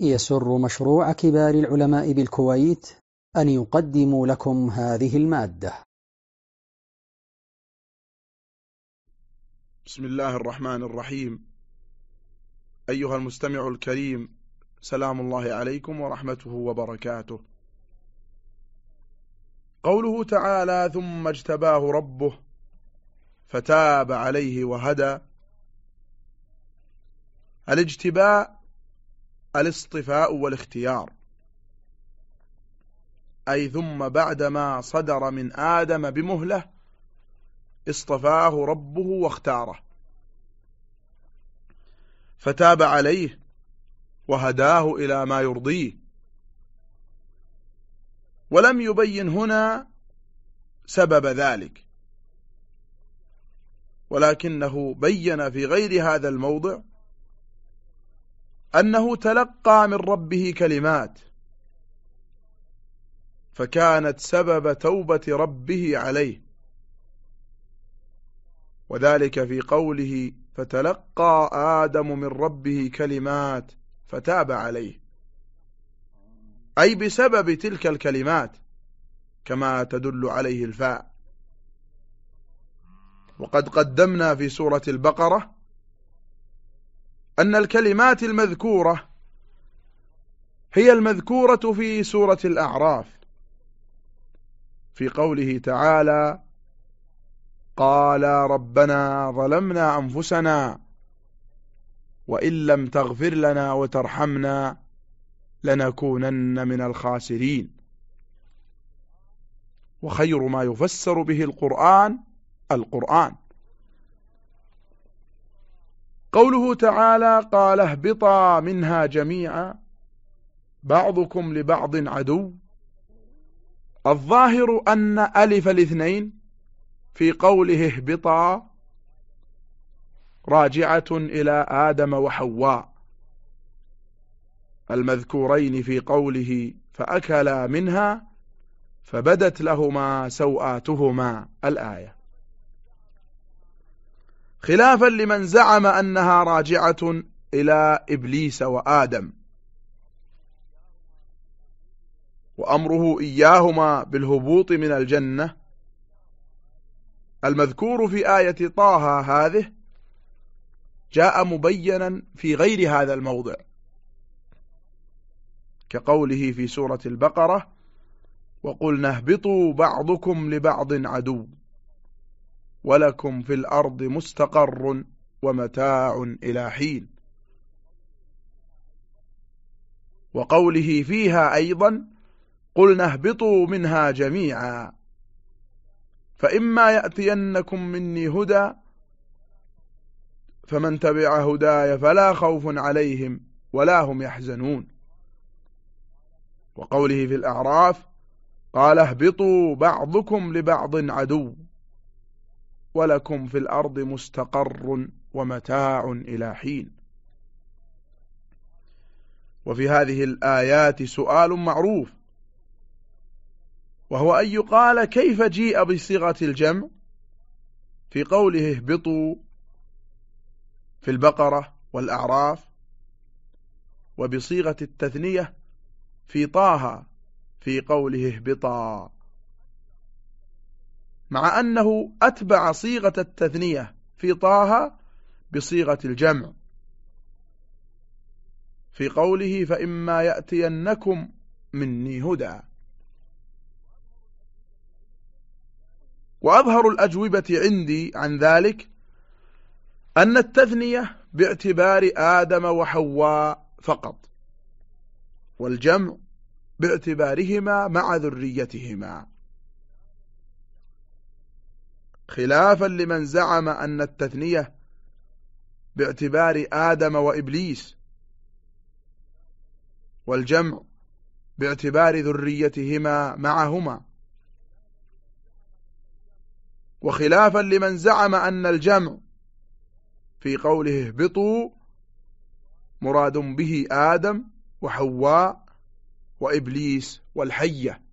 يسر مشروع كبار العلماء بالكويت أن يقدم لكم هذه المادة. بسم الله الرحمن الرحيم. أيها المستمع الكريم سلام الله عليكم ورحمته وبركاته. قوله تعالى ثم اجتباه ربه فتاب عليه وهدى الاجتباء الاصطفاء والاختيار. أي ثم بعدما صدر من آدم بمهلة اصطفاه ربه واختاره. فتاب عليه وهداه إلى ما يرضيه. ولم يبين هنا سبب ذلك. ولكنه بين في غير هذا الموضع أنه تلقى من ربه كلمات فكانت سبب توبة ربه عليه. وذلك في قوله فتلقى آدم من ربه كلمات فتاب عليه. أي بسبب تلك الكلمات كما تدل عليه الفاء. وقد قدمنا في سورة البقرة أن الكلمات المذكورة هي المذكورة في سورة الأعراف. في قوله تعالى قال ربنا ظلمنا أنفسنا وإن لم تغفر لنا وترحمنا لنكونن من الخاسرين. وخير ما يفسر به القرآن القرآن. قوله تعالى قال اهبطا منها جميعا بعضكم لبعض عدو. الظاهر أن ألف الاثنين في قوله اهبطا راجعة إلى آدم وحواء المذكورين في قوله فأكلا منها فبدت لهما سوآتهما الآية. خلافا لمن زعم أنها راجعة إلى إبليس وآدم. وأمره إياهما بالهبوط من الجنة. المذكور في آية طه هذه جاء مبينا في غير هذا الموضع كقوله في سورة البقرة وقلنا اهبطوا بعضكم لبعض عدو. ولكم في الأرض مستقر ومتاع إلى حين. وقوله فيها أيضا قلنا اهبطوا منها جميعا. فإما يأتينكم مني هدى فمن تبع هداي فلا خوف عليهم ولا هم يحزنون. وقوله في الأعراف قال اهبطوا بعضكم لبعض عدو. ولكم في الأرض مستقر ومتاع إلى حين. وفي هذه الآيات سؤال معروف وهو أن يقال كيف جيء بصيغة الجمع؟ في قوله اهبطوا في البقرة والأعراف وبصيغة التثنية في طه في قوله اهبطا. مع أنه أتبع صيغة التثنية في طه بصيغة الجمع. في قوله فإما يأتينكم مني هدى. وأظهر الأجوبة عندي عن ذلك أن التثنية باعتبار آدم وحواء فقط والجمع باعتبارهما مع ذريتهما. خلافا لمن زعم أن التثنية باعتبار آدم وإبليس والجمع باعتبار ذريتهما معهما. وخلافا لمن زعم أن الجمع في قوله اهبطوا مراد به آدم وحواء وإبليس والحية.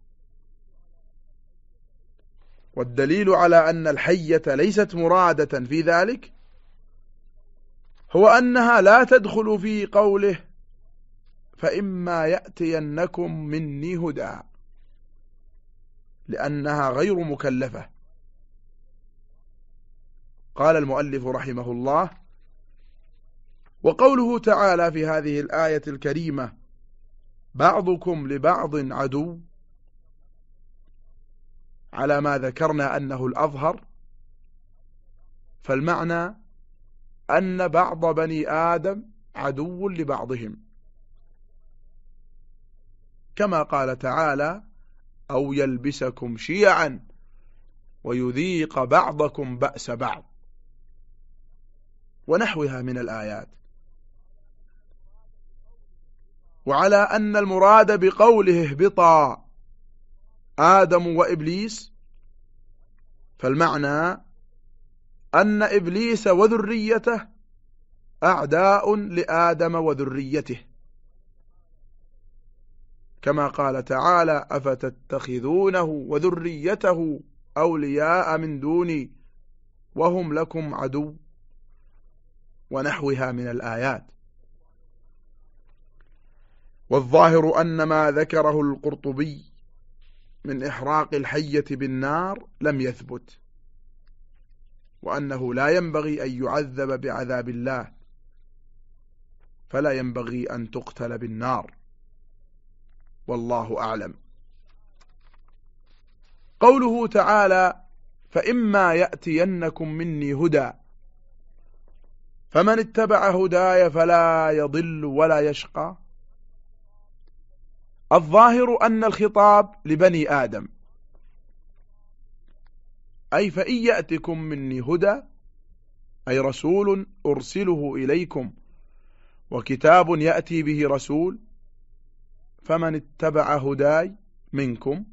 والدليل على أن الحية ليست مرادة في ذلك هو أنها لا تدخل في قوله فإما يأتينكم مني هدى لأنها غير مكلفة. قال المؤلف رحمه الله وقوله تعالى في هذه الآية الكريمة بعضكم لبعض عدو على ما ذكرنا أنه الأظهر فالمعنى أن بعض بني آدم عدو لبعضهم. كما قال تعالى أو يلبسكم شيعا ويذيق بعضكم بأس بعض. ونحوها من الآيات. وعلى أن المراد بقوله اهبطا آدم وإبليس فالمعنى أن إبليس وذريته أعداء لآدم وذريته. كما قال تعالى أفتتخذونه وذريته أولياء من دوني وهم لكم عدو ونحوها من الآيات. والظاهر أن ما ذكره القرطبي من إحراق الحية بالنار لم يثبت وأنه لا ينبغي أن يعذب بعذاب الله فلا ينبغي أن تقتل بالنار والله أعلم. قوله تعالى فإما يأتينكم مني هدى فمن اتبع هداي فلا يضل ولا يشقى. الظاهر أن الخطاب لبني آدم. أي فإن يأتكم مني هدى أي رسول أرسله إليكم وكتاب يأتي به رسول فمن اتبع هداي منكم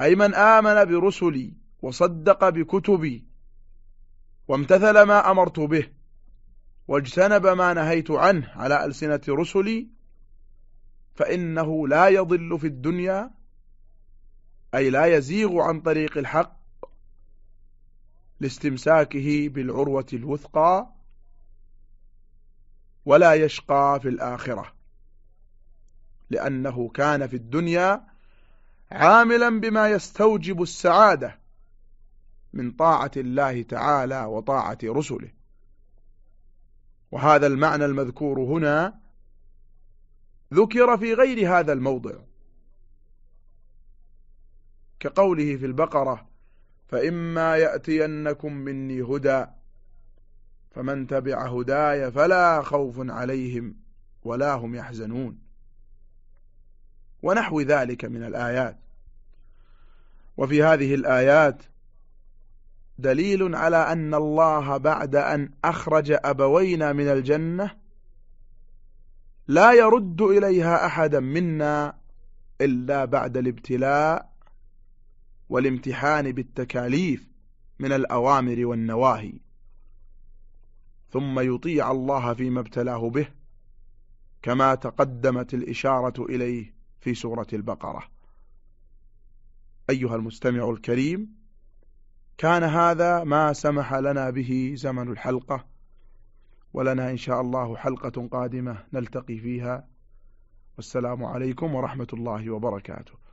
أي من آمن برسلي وصدق بكتبي وامتثل ما أمرت به واجتنب ما نهيت عنه على ألسنة رسلي فإنه لا يضل في الدنيا أي لا يزيغ عن طريق الحق لاستمساكه بالعروة الوثقى ولا يشقى في الآخرة لأنه كان في الدنيا عاملا بما يستوجب السعادة من طاعة الله تعالى وطاعة رسله. وهذا المعنى المذكور هنا ذكر في غير هذا الموضع. كقوله في البقرة فإما يأتينكم مني هدى فمن تبع هداي فلا خوف عليهم ولا هم يحزنون. ونحو ذلك من الآيات. وفي هذه الآيات دليل على أن الله بعد أن أخرج أبوينا من الجنة لا يرد إليها أحدا منا إلا بعد الابتلاء والامتحان بالتكاليف من الأوامر والنواهي. ثم يطيع الله فيما ابتلاه به كما تقدمت الإشارة إليه في سورة البقرة. أيها المستمع الكريم كان هذا ما سمح لنا به زمن الحلقة ولنا إن شاء الله حلقة قادمة نلتقي فيها. والسلام عليكم ورحمة الله وبركاته.